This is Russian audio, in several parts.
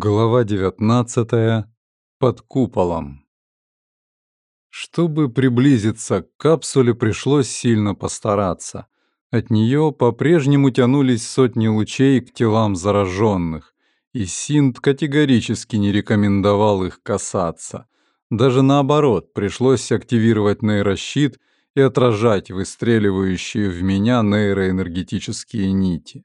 Глава 19. Под куполом. Чтобы приблизиться к капсуле, пришлось сильно постараться. От нее по-прежнему тянулись сотни лучей к телам зараженных, и Синт категорически не рекомендовал их касаться. Даже наоборот, пришлось активировать нейрощит и отражать выстреливающие в меня нейроэнергетические нити.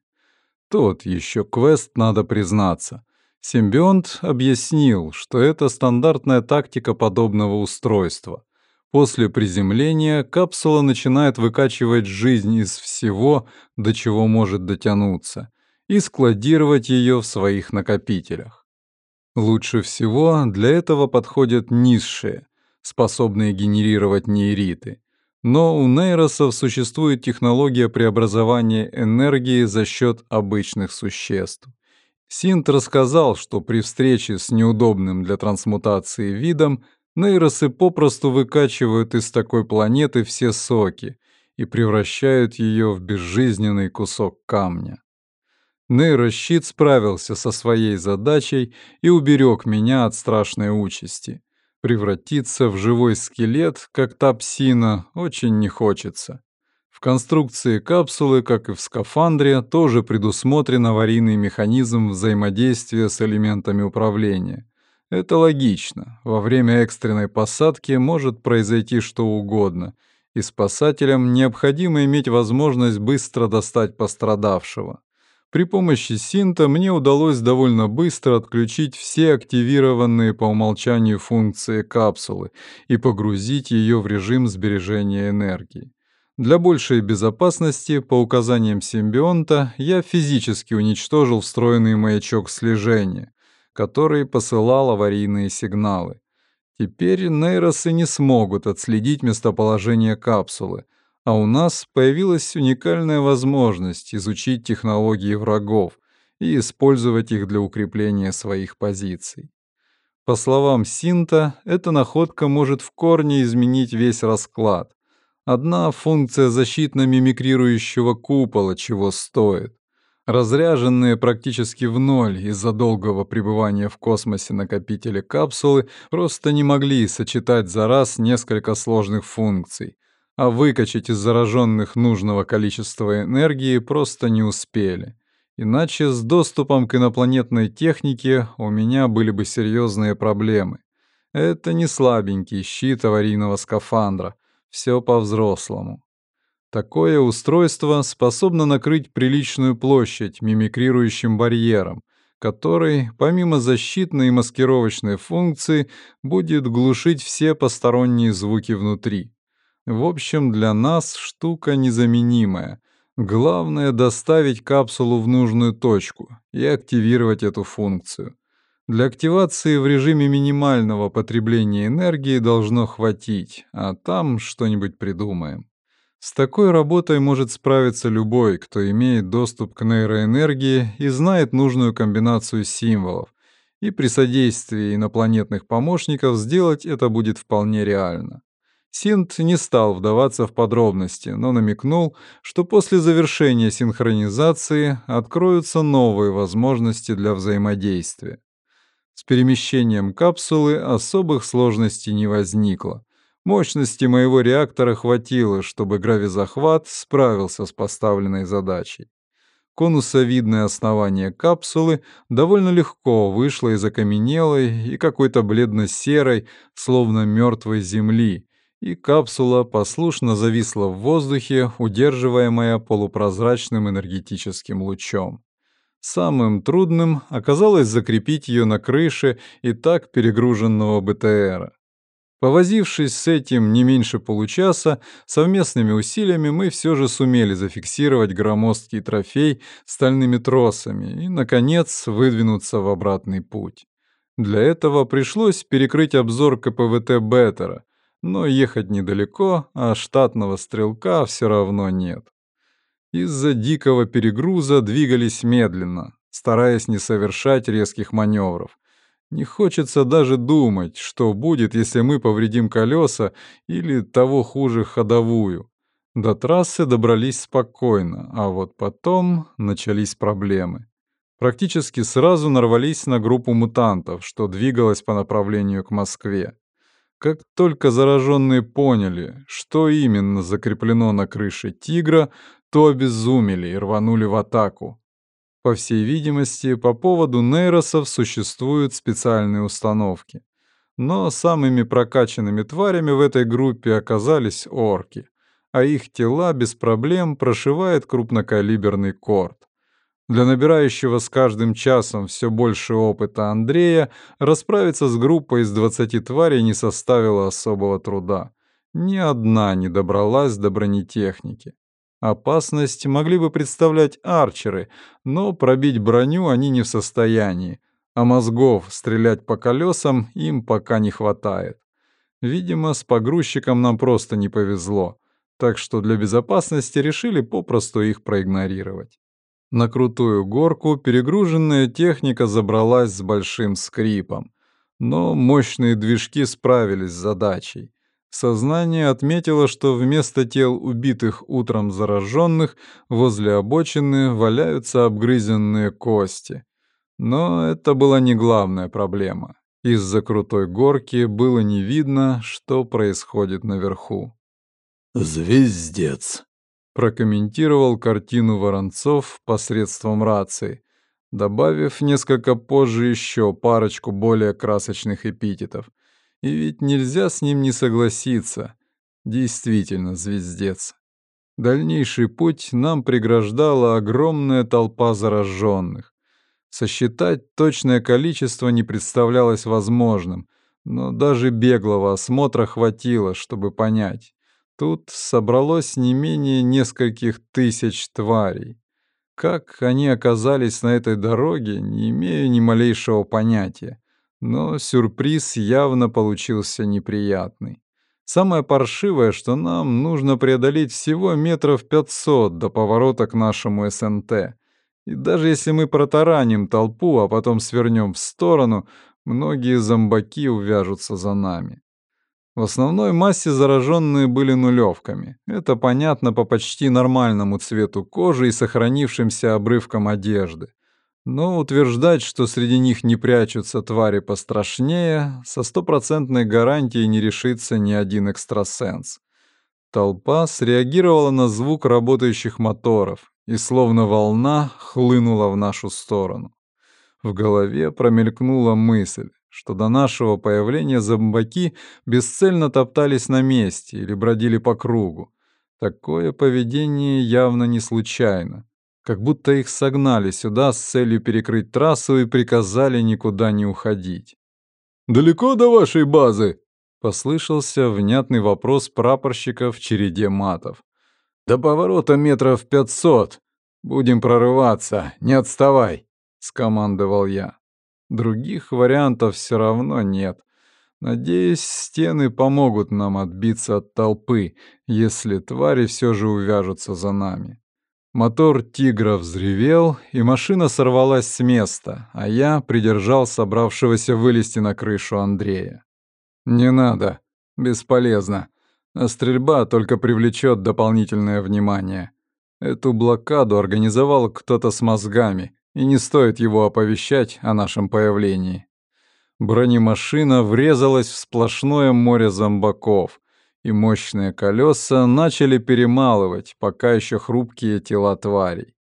Тот еще квест, надо признаться — Симбионт объяснил, что это стандартная тактика подобного устройства. После приземления капсула начинает выкачивать жизнь из всего, до чего может дотянуться, и складировать ее в своих накопителях. Лучше всего для этого подходят низшие, способные генерировать нейриты. Но у нейросов существует технология преобразования энергии за счет обычных существ. Синт рассказал, что при встрече с неудобным для трансмутации видом нейросы попросту выкачивают из такой планеты все соки и превращают ее в безжизненный кусок камня. Нейрощит справился со своей задачей и уберег меня от страшной участи. Превратиться в живой скелет, как та псина, очень не хочется конструкции капсулы, как и в скафандре, тоже предусмотрен аварийный механизм взаимодействия с элементами управления. Это логично. Во время экстренной посадки может произойти что угодно, и спасателям необходимо иметь возможность быстро достать пострадавшего. При помощи синта мне удалось довольно быстро отключить все активированные по умолчанию функции капсулы и погрузить ее в режим сбережения энергии. Для большей безопасности, по указаниям симбионта, я физически уничтожил встроенный маячок слежения, который посылал аварийные сигналы. Теперь нейросы не смогут отследить местоположение капсулы, а у нас появилась уникальная возможность изучить технологии врагов и использовать их для укрепления своих позиций. По словам Синта, эта находка может в корне изменить весь расклад — Одна функция защитно-мимикрирующего купола чего стоит. Разряженные практически в ноль из-за долгого пребывания в космосе накопители капсулы просто не могли сочетать за раз несколько сложных функций, а выкачать из зараженных нужного количества энергии просто не успели. Иначе с доступом к инопланетной технике у меня были бы серьезные проблемы. Это не слабенький щит аварийного скафандра — все по-взрослому. Такое устройство способно накрыть приличную площадь мимикрирующим барьером, который, помимо защитной и маскировочной функции, будет глушить все посторонние звуки внутри. В общем, для нас штука незаменимая. Главное — доставить капсулу в нужную точку и активировать эту функцию. Для активации в режиме минимального потребления энергии должно хватить, а там что-нибудь придумаем. С такой работой может справиться любой, кто имеет доступ к нейроэнергии и знает нужную комбинацию символов, и при содействии инопланетных помощников сделать это будет вполне реально. Синт не стал вдаваться в подробности, но намекнул, что после завершения синхронизации откроются новые возможности для взаимодействия. С перемещением капсулы особых сложностей не возникло. Мощности моего реактора хватило, чтобы гравизахват справился с поставленной задачей. Конусовидное основание капсулы довольно легко вышло из окаменелой и какой-то бледно-серой, словно мертвой земли, и капсула послушно зависла в воздухе, удерживаемая полупрозрачным энергетическим лучом. Самым трудным оказалось закрепить ее на крыше и так перегруженного БТРа. Повозившись с этим не меньше получаса, совместными усилиями мы все же сумели зафиксировать громоздкий трофей стальными тросами и, наконец, выдвинуться в обратный путь. Для этого пришлось перекрыть обзор КПВТ Беттера, но ехать недалеко, а штатного стрелка все равно нет. Из-за дикого перегруза двигались медленно, стараясь не совершать резких маневров. Не хочется даже думать, что будет, если мы повредим колеса или, того хуже, ходовую. До трассы добрались спокойно, а вот потом начались проблемы. практически сразу нарвались на группу мутантов, что двигалась по направлению к Москве. Как только зараженные поняли, что именно закреплено на крыше «Тигра», то обезумели и рванули в атаку. По всей видимости, по поводу нейросов существуют специальные установки. Но самыми прокачанными тварями в этой группе оказались орки, а их тела без проблем прошивает крупнокалиберный корт. Для набирающего с каждым часом все больше опыта Андрея расправиться с группой из 20 тварей не составило особого труда. Ни одна не добралась до бронетехники. Опасность могли бы представлять арчеры, но пробить броню они не в состоянии, а мозгов стрелять по колесам им пока не хватает. Видимо, с погрузчиком нам просто не повезло, так что для безопасности решили попросту их проигнорировать. На крутую горку перегруженная техника забралась с большим скрипом, но мощные движки справились с задачей. Сознание отметило, что вместо тел убитых утром зараженных возле обочины валяются обгрызенные кости. Но это была не главная проблема. Из-за крутой горки было не видно, что происходит наверху. «Звездец», — прокомментировал картину Воронцов посредством рации, добавив несколько позже еще парочку более красочных эпитетов — и ведь нельзя с ним не согласиться. Действительно, звездец. Дальнейший путь нам преграждала огромная толпа зараженных. Сосчитать точное количество не представлялось возможным, но даже беглого осмотра хватило, чтобы понять. Тут собралось не менее нескольких тысяч тварей. Как они оказались на этой дороге, не имею ни малейшего понятия. Но сюрприз явно получился неприятный. Самое паршивое, что нам нужно преодолеть всего метров пятьсот до поворота к нашему СНТ. И даже если мы протараним толпу, а потом свернем в сторону, многие зомбаки увяжутся за нами. В основной массе зараженные были нулевками. Это понятно по почти нормальному цвету кожи и сохранившимся обрывкам одежды. Но утверждать, что среди них не прячутся твари пострашнее, со стопроцентной гарантией не решится ни один экстрасенс. Толпа среагировала на звук работающих моторов и словно волна хлынула в нашу сторону. В голове промелькнула мысль, что до нашего появления зомбаки бесцельно топтались на месте или бродили по кругу. Такое поведение явно не случайно как будто их согнали сюда с целью перекрыть трассу и приказали никуда не уходить. «Далеко до вашей базы?» — послышался внятный вопрос прапорщика в череде матов. «До поворота метров пятьсот. Будем прорываться, не отставай», — скомандовал я. Других вариантов все равно нет. Надеюсь, стены помогут нам отбиться от толпы, если твари все же увяжутся за нами. Мотор «Тигра» взревел, и машина сорвалась с места, а я придержал собравшегося вылезти на крышу Андрея. «Не надо. Бесполезно. А стрельба только привлечет дополнительное внимание. Эту блокаду организовал кто-то с мозгами, и не стоит его оповещать о нашем появлении». Бронемашина врезалась в сплошное море зомбаков, и мощные колеса начали перемалывать пока еще хрупкие тела тварей.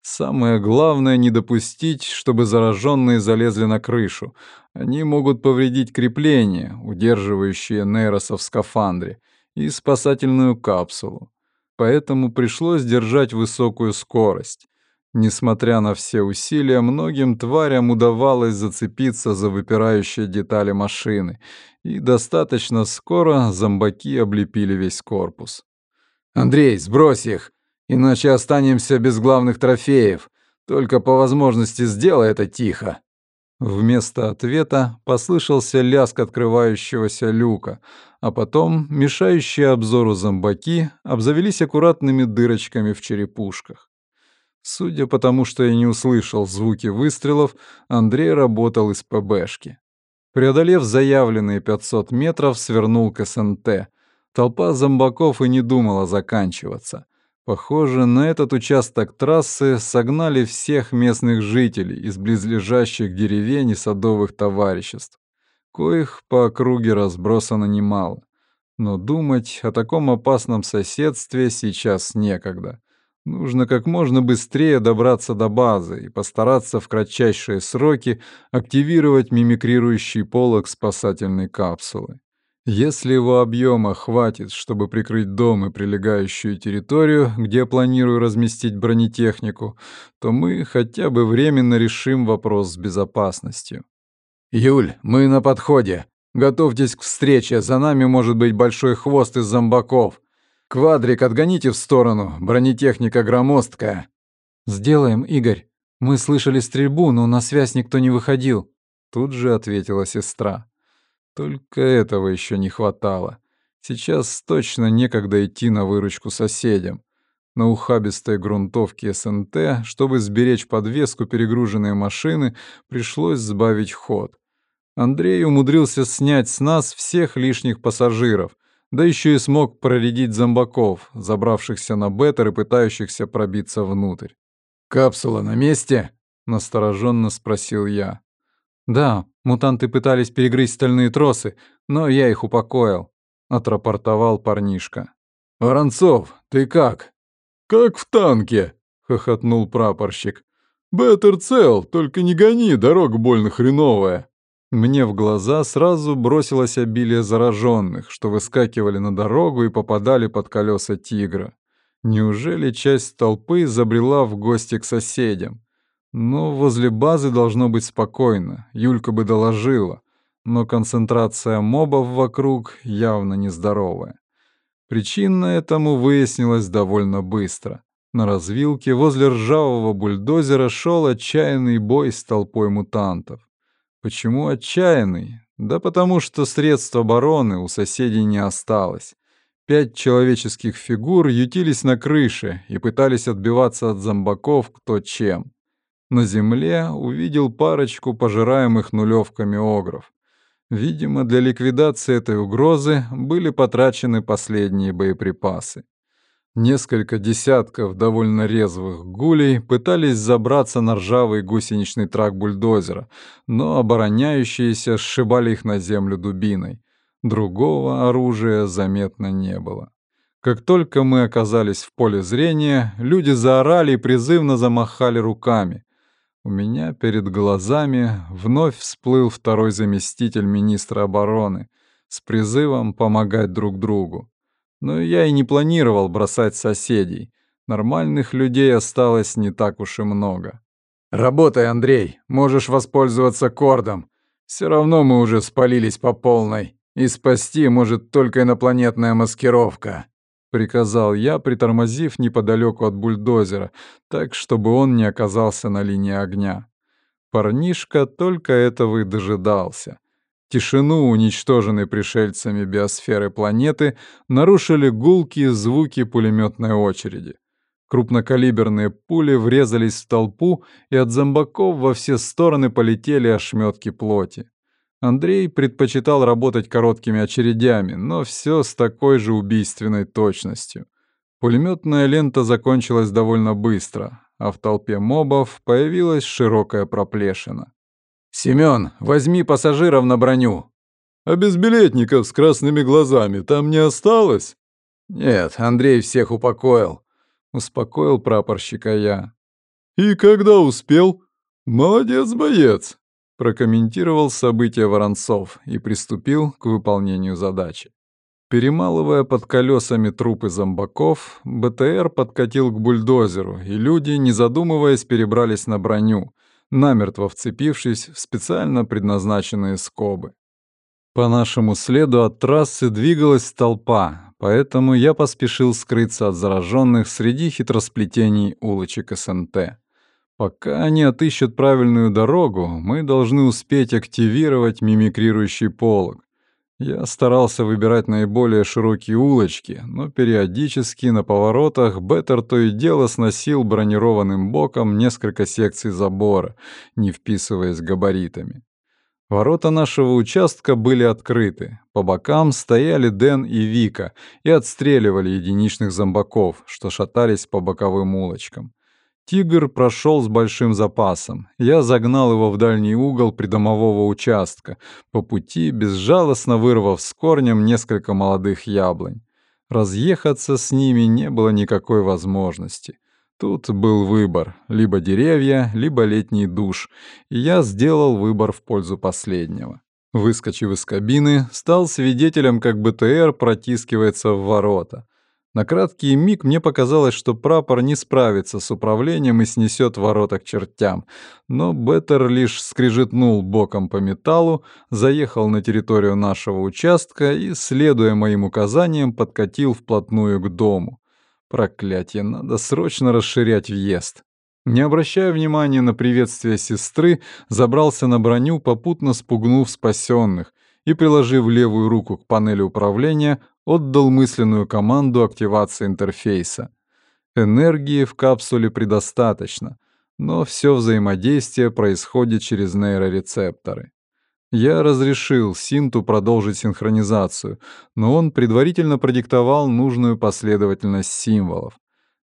Самое главное — не допустить, чтобы зараженные залезли на крышу. Они могут повредить крепления, удерживающие нейросов в скафандре, и спасательную капсулу. Поэтому пришлось держать высокую скорость. Несмотря на все усилия, многим тварям удавалось зацепиться за выпирающие детали машины, и достаточно скоро зомбаки облепили весь корпус. «Андрей, сбрось их, иначе останемся без главных трофеев. Только по возможности сделай это тихо». Вместо ответа послышался лязг открывающегося люка, а потом мешающие обзору зомбаки обзавелись аккуратными дырочками в черепушках. Судя по тому, что я не услышал звуки выстрелов, Андрей работал из ПБшки. Преодолев заявленные 500 метров, свернул к СНТ. Толпа зомбаков и не думала заканчиваться. Похоже, на этот участок трассы согнали всех местных жителей из близлежащих деревень и садовых товариществ, коих по округе разбросано немало. Но думать о таком опасном соседстве сейчас некогда. Нужно как можно быстрее добраться до базы и постараться в кратчайшие сроки активировать мимикрирующий полог спасательной капсулы. Если его объема хватит, чтобы прикрыть дом и прилегающую территорию, где планирую разместить бронетехнику, то мы хотя бы временно решим вопрос с безопасностью. «Юль, мы на подходе. Готовьтесь к встрече, за нами может быть большой хвост из зомбаков. Квадрик отгоните в сторону, бронетехника громоздкая». «Сделаем, Игорь. Мы слышали стрельбу, но на связь никто не выходил», — тут же ответила сестра. Только этого еще не хватало. Сейчас точно некогда идти на выручку соседям. На ухабистой грунтовке СНТ, чтобы сберечь подвеску перегруженной машины, пришлось сбавить ход. Андрей умудрился снять с нас всех лишних пассажиров, да еще и смог проредить зомбаков, забравшихся на беттер и пытающихся пробиться внутрь. «Капсула на месте?» — настороженно спросил я. «Да, мутанты пытались перегрызть стальные тросы, но я их упокоил», — отрапортовал парнишка. «Воронцов, ты как?» «Как в танке», — хохотнул прапорщик. «Беттер цел, только не гони, дорога больно хреновая». Мне в глаза сразу бросилось обилие зараженных, что выскакивали на дорогу и попадали под колеса тигра. Неужели часть толпы забрела в гости к соседям? Но возле базы должно быть спокойно, Юлька бы доложила, но концентрация мобов вокруг явно нездоровая. Причина этому выяснилась довольно быстро. На развилке возле ржавого бульдозера шел отчаянный бой с толпой мутантов. Почему отчаянный? Да потому что средств обороны у соседей не осталось. Пять человеческих фигур ютились на крыше и пытались отбиваться от зомбаков кто чем на земле увидел парочку пожираемых нулевками огров. Видимо, для ликвидации этой угрозы были потрачены последние боеприпасы. Несколько десятков довольно резвых гулей пытались забраться на ржавый гусеничный трак бульдозера, но обороняющиеся сшибали их на землю дубиной. Другого оружия заметно не было. Как только мы оказались в поле зрения, люди заорали и призывно замахали руками. У меня перед глазами вновь всплыл второй заместитель министра обороны с призывом помогать друг другу. Но я и не планировал бросать соседей. Нормальных людей осталось не так уж и много. «Работай, Андрей, можешь воспользоваться кордом. Все равно мы уже спалились по полной, и спасти может только инопланетная маскировка» приказал я, притормозив неподалеку от бульдозера, так, чтобы он не оказался на линии огня. Парнишка только этого и дожидался. Тишину, уничтоженной пришельцами биосферы планеты, нарушили гулкие звуки пулеметной очереди. Крупнокалиберные пули врезались в толпу, и от зомбаков во все стороны полетели ошметки плоти. Андрей предпочитал работать короткими очередями, но все с такой же убийственной точностью. Пулеметная лента закончилась довольно быстро, а в толпе мобов появилась широкая проплешина. «Семён, возьми пассажиров на броню!» «А безбилетников с красными глазами там не осталось?» «Нет, Андрей всех упокоил», — успокоил прапорщика я. «И когда успел? Молодец, боец!» прокомментировал события Воронцов и приступил к выполнению задачи. Перемалывая под колесами трупы зомбаков, БТР подкатил к бульдозеру, и люди, не задумываясь, перебрались на броню, намертво вцепившись в специально предназначенные скобы. По нашему следу от трассы двигалась толпа, поэтому я поспешил скрыться от зараженных среди хитросплетений улочек СНТ. Пока они отыщут правильную дорогу, мы должны успеть активировать мимикрирующий полог. Я старался выбирать наиболее широкие улочки, но периодически на поворотах Беттер то и дело сносил бронированным боком несколько секций забора, не вписываясь габаритами. Ворота нашего участка были открыты. По бокам стояли Дэн и Вика и отстреливали единичных зомбаков, что шатались по боковым улочкам. Тигр прошел с большим запасом. Я загнал его в дальний угол придомового участка, по пути безжалостно вырвав с корнем несколько молодых яблонь. Разъехаться с ними не было никакой возможности. Тут был выбор — либо деревья, либо летний душ, и я сделал выбор в пользу последнего. Выскочив из кабины, стал свидетелем, как БТР протискивается в ворота. На краткий миг мне показалось, что прапор не справится с управлением и снесет ворота к чертям, но Беттер лишь скрижетнул боком по металлу, заехал на территорию нашего участка и, следуя моим указаниям, подкатил вплотную к дому. Проклятие, надо срочно расширять въезд. Не обращая внимания на приветствие сестры, забрался на броню, попутно спугнув спасенных, и, приложив левую руку к панели управления, отдал мысленную команду активации интерфейса. Энергии в капсуле предостаточно, но все взаимодействие происходит через нейрорецепторы. Я разрешил Синту продолжить синхронизацию, но он предварительно продиктовал нужную последовательность символов.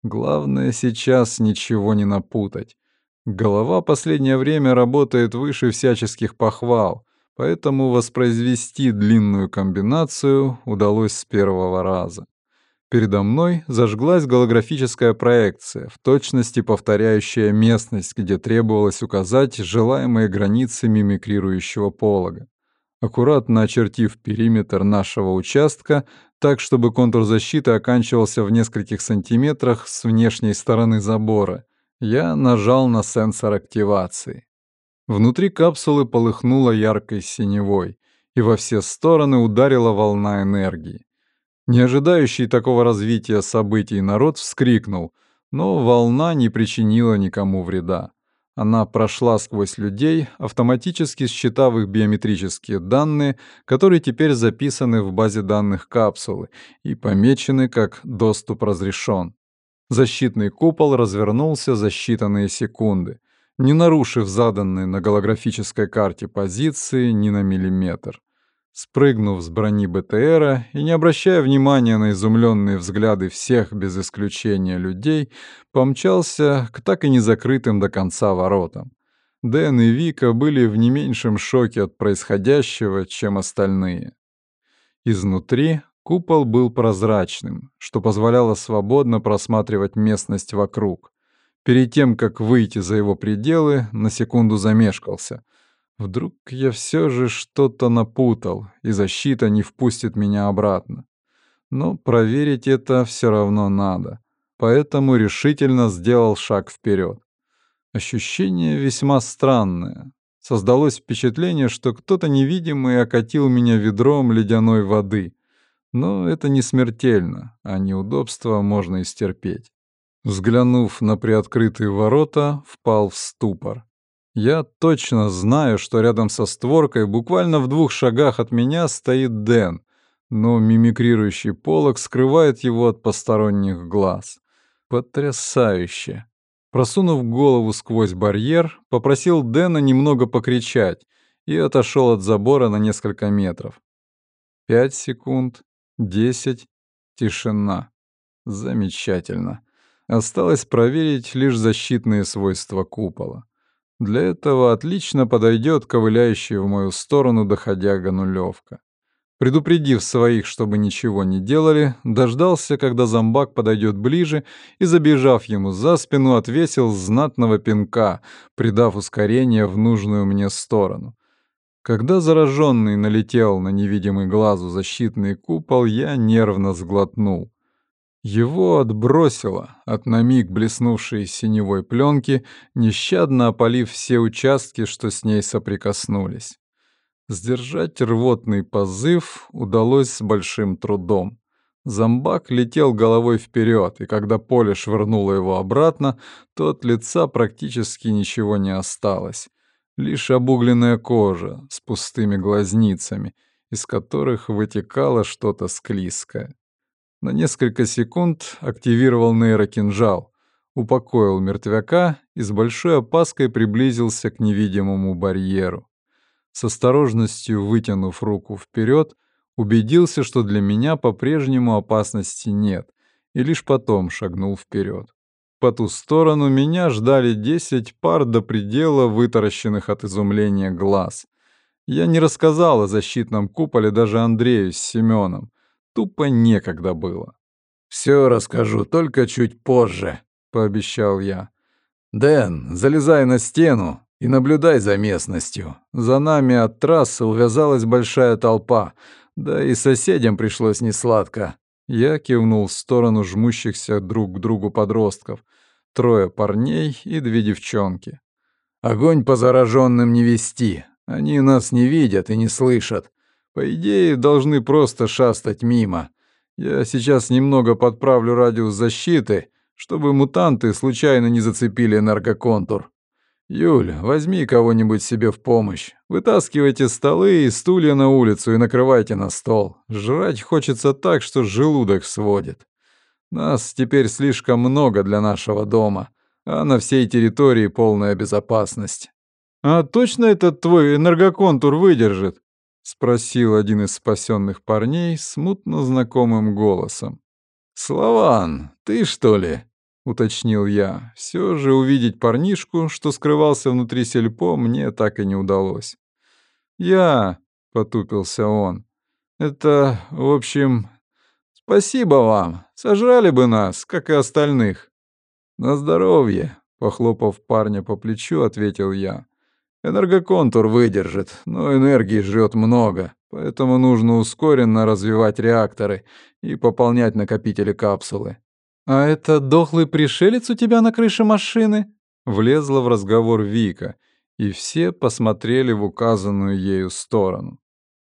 Главное сейчас ничего не напутать. Голова последнее время работает выше всяческих похвал, поэтому воспроизвести длинную комбинацию удалось с первого раза. Передо мной зажглась голографическая проекция, в точности повторяющая местность, где требовалось указать желаемые границы мимикрирующего полога. Аккуратно очертив периметр нашего участка так, чтобы контур защиты оканчивался в нескольких сантиметрах с внешней стороны забора, я нажал на сенсор активации. Внутри капсулы полыхнуло яркой синевой, и во все стороны ударила волна энергии. Не ожидающий такого развития событий народ вскрикнул, но волна не причинила никому вреда. Она прошла сквозь людей, автоматически считав их биометрические данные, которые теперь записаны в базе данных капсулы и помечены как «доступ разрешен». Защитный купол развернулся за считанные секунды, не нарушив заданные на голографической карте позиции ни на миллиметр. Спрыгнув с брони БТРа и не обращая внимания на изумленные взгляды всех без исключения людей, помчался к так и не закрытым до конца воротам. Дэн и Вика были в не меньшем шоке от происходящего, чем остальные. Изнутри купол был прозрачным, что позволяло свободно просматривать местность вокруг. Перед тем, как выйти за его пределы, на секунду замешкался — Вдруг я все же что-то напутал, и защита не впустит меня обратно. Но проверить это все равно надо, поэтому решительно сделал шаг вперед. Ощущение весьма странное. Создалось впечатление, что кто-то невидимый окатил меня ведром ледяной воды. Но это не смертельно, а неудобство можно истерпеть. Взглянув на приоткрытые ворота, впал в ступор. Я точно знаю, что рядом со створкой, буквально в двух шагах от меня, стоит Дэн, но мимикрирующий полог скрывает его от посторонних глаз. Потрясающе. Просунув голову сквозь барьер, попросил Дэна немного покричать и отошел от забора на несколько метров. Пять секунд, десять, тишина. Замечательно. Осталось проверить лишь защитные свойства купола. Для этого отлично подойдет ковыляющая в мою сторону доходяга нулевка. Предупредив своих, чтобы ничего не делали, дождался, когда зомбак подойдет ближе и, забежав ему за спину, отвесил знатного пинка, придав ускорение в нужную мне сторону. Когда зараженный налетел на невидимый глазу защитный купол, я нервно сглотнул. Его отбросило от на миг блеснувшей синевой пленки, нещадно опалив все участки, что с ней соприкоснулись. Сдержать рвотный позыв удалось с большим трудом. Зомбак летел головой вперед, и когда поле швырнуло его обратно, то от лица практически ничего не осталось. Лишь обугленная кожа с пустыми глазницами, из которых вытекало что-то склизкое. На несколько секунд активировал нейрокинжал, упокоил мертвяка и с большой опаской приблизился к невидимому барьеру. С осторожностью вытянув руку вперед, убедился, что для меня по-прежнему опасности нет, и лишь потом шагнул вперед. По ту сторону меня ждали десять пар до предела вытаращенных от изумления глаз. Я не рассказал о защитном куполе даже Андрею с Семеном. Тупо некогда было. «Все расскажу, только чуть позже», — пообещал я. «Дэн, залезай на стену и наблюдай за местностью. За нами от трассы увязалась большая толпа, да и соседям пришлось несладко. Я кивнул в сторону жмущихся друг к другу подростков. Трое парней и две девчонки. Огонь по зараженным не вести. Они нас не видят и не слышат. По идее, должны просто шастать мимо. Я сейчас немного подправлю радиус защиты, чтобы мутанты случайно не зацепили энергоконтур. «Юль, возьми кого-нибудь себе в помощь. Вытаскивайте столы и стулья на улицу и накрывайте на стол. Жрать хочется так, что желудок сводит. Нас теперь слишком много для нашего дома, а на всей территории полная безопасность». «А точно этот твой энергоконтур выдержит?» — спросил один из спасенных парней смутно знакомым голосом. «Слован, ты что ли?» — уточнил я. Все же увидеть парнишку, что скрывался внутри сельпо, мне так и не удалось. «Я...» — потупился он. «Это, в общем... Спасибо вам. Сожрали бы нас, как и остальных». «На здоровье», — похлопав парня по плечу, ответил я. «Энергоконтур выдержит, но энергии жрет много, поэтому нужно ускоренно развивать реакторы и пополнять накопители капсулы. «А это дохлый пришелец у тебя на крыше машины?» Влезла в разговор Вика, и все посмотрели в указанную ею сторону.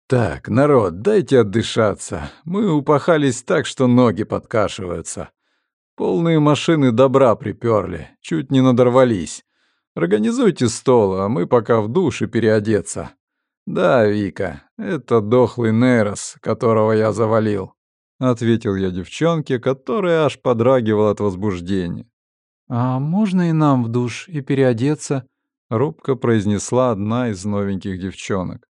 «Так, народ, дайте отдышаться. Мы упахались так, что ноги подкашиваются. Полные машины добра приперли, чуть не надорвались. Организуйте стол, а мы пока в душе переодеться. Да, Вика, это дохлый Нейрос, которого я завалил ответил я девчонке, которая аж подрагивала от возбуждения. А можно и нам в душ и переодеться? робко произнесла одна из новеньких девчонок.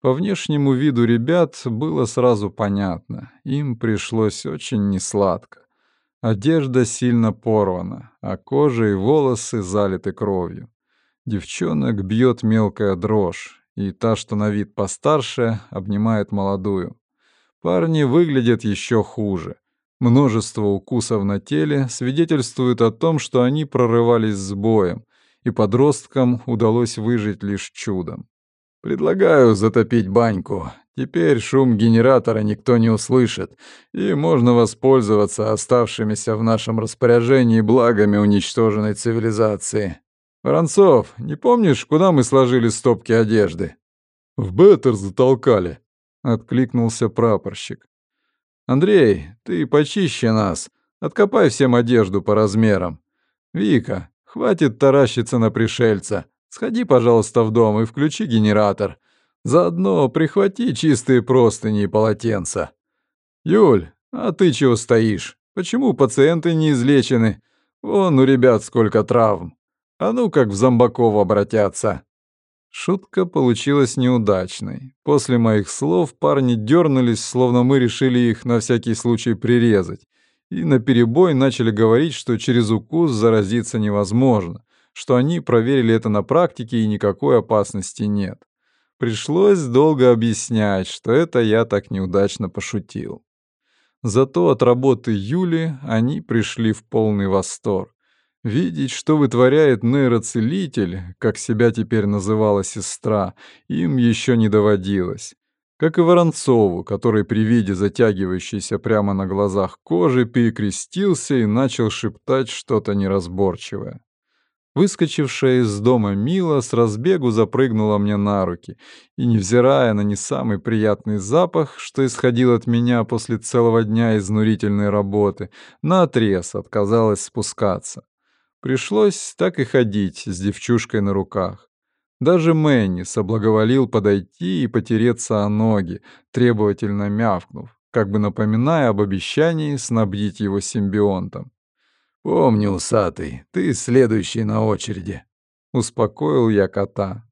По внешнему виду ребят было сразу понятно, им пришлось очень несладко. Одежда сильно порвана, а кожа и волосы залиты кровью. Девчонок бьет мелкая дрожь, и та, что на вид постарше, обнимает молодую. Парни выглядят еще хуже. Множество укусов на теле свидетельствует о том, что они прорывались с боем, и подросткам удалось выжить лишь чудом. «Предлагаю затопить баньку. Теперь шум генератора никто не услышит, и можно воспользоваться оставшимися в нашем распоряжении благами уничтоженной цивилизации. Воронцов, не помнишь, куда мы сложили стопки одежды?» «В Беттер затолкали», — откликнулся прапорщик. «Андрей, ты почище нас. Откопай всем одежду по размерам. Вика, хватит таращиться на пришельца. Сходи, пожалуйста, в дом и включи генератор. Заодно прихвати чистые простыни и полотенца. Юль, а ты чего стоишь? Почему пациенты не излечены? Вон у ребят сколько травм. А ну как в зомбаков обратятся. Шутка получилась неудачной. После моих слов парни дернулись, словно мы решили их на всякий случай прирезать, и наперебой начали говорить, что через укус заразиться невозможно, что они проверили это на практике и никакой опасности нет. Пришлось долго объяснять, что это я так неудачно пошутил. Зато от работы Юли они пришли в полный восторг. Видеть, что вытворяет нейроцелитель, как себя теперь называла сестра, им еще не доводилось. Как и Воронцову, который при виде затягивающейся прямо на глазах кожи перекрестился и начал шептать что-то неразборчивое. Выскочившая из дома Мила с разбегу запрыгнула мне на руки, и, невзирая на не самый приятный запах, что исходил от меня после целого дня изнурительной работы, наотрез отказалась спускаться. Пришлось так и ходить с девчушкой на руках. Даже Мэнни соблаговолил подойти и потереться о ноги, требовательно мявкнув, как бы напоминая об обещании снабдить его симбионтом. «Помни, усатый, ты следующий на очереди», — успокоил я кота.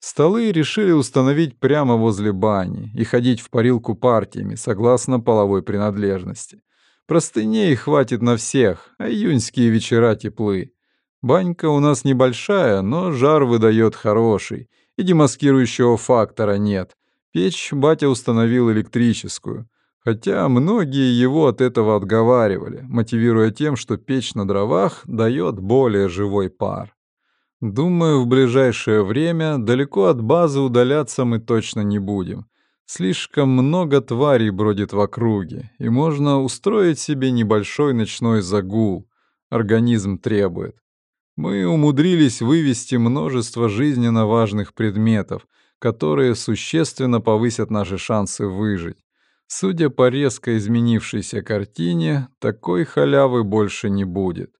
Столы решили установить прямо возле бани и ходить в парилку партиями, согласно половой принадлежности. Простыней хватит на всех, а июньские вечера теплы. Банька у нас небольшая, но жар выдает хороший, и демаскирующего фактора нет. Печь батя установил электрическую, хотя многие его от этого отговаривали, мотивируя тем, что печь на дровах дает более живой пар. Думаю, в ближайшее время далеко от базы удаляться мы точно не будем. Слишком много тварей бродит в округе, и можно устроить себе небольшой ночной загул. Организм требует. Мы умудрились вывести множество жизненно важных предметов, которые существенно повысят наши шансы выжить. Судя по резко изменившейся картине, такой халявы больше не будет.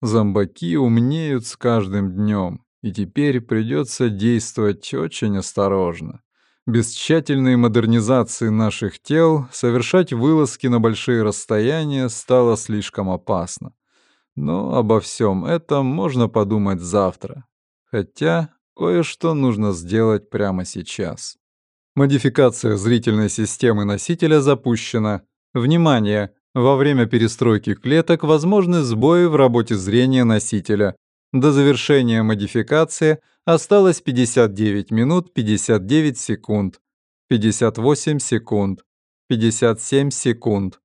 Зомбаки умнеют с каждым днем, и теперь придется действовать очень осторожно. Без тщательной модернизации наших тел совершать вылазки на большие расстояния стало слишком опасно. Но обо всем этом можно подумать завтра. Хотя кое-что нужно сделать прямо сейчас. Модификация зрительной системы носителя запущена. Внимание! Во время перестройки клеток возможны сбои в работе зрения носителя. До завершения модификации осталось 59 минут 59 секунд, 58 секунд, 57 секунд.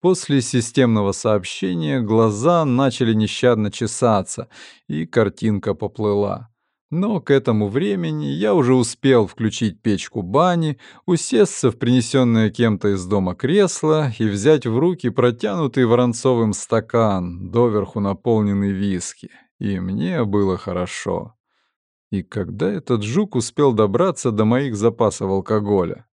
После системного сообщения глаза начали нещадно чесаться, и картинка поплыла. Но к этому времени я уже успел включить печку бани, усесться в принесенное кем-то из дома кресло и взять в руки протянутый Воронцовым стакан, доверху наполненный виски. И мне было хорошо. И когда этот жук успел добраться до моих запасов алкоголя?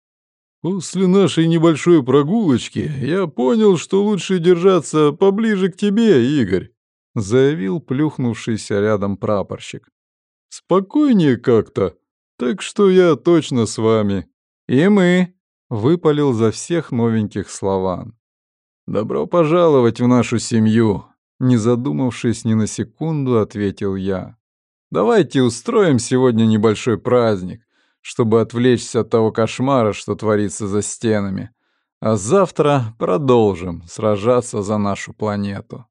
После нашей небольшой прогулочки я понял, что лучше держаться поближе к тебе, Игорь, заявил плюхнувшийся рядом прапорщик. Спокойнее как-то. Так что я точно с вами. И мы, выпалил за всех новеньких слован. Добро пожаловать в нашу семью, не задумавшись ни на секунду, ответил я. Давайте устроим сегодня небольшой праздник, чтобы отвлечься от того кошмара, что творится за стенами. А завтра продолжим сражаться за нашу планету.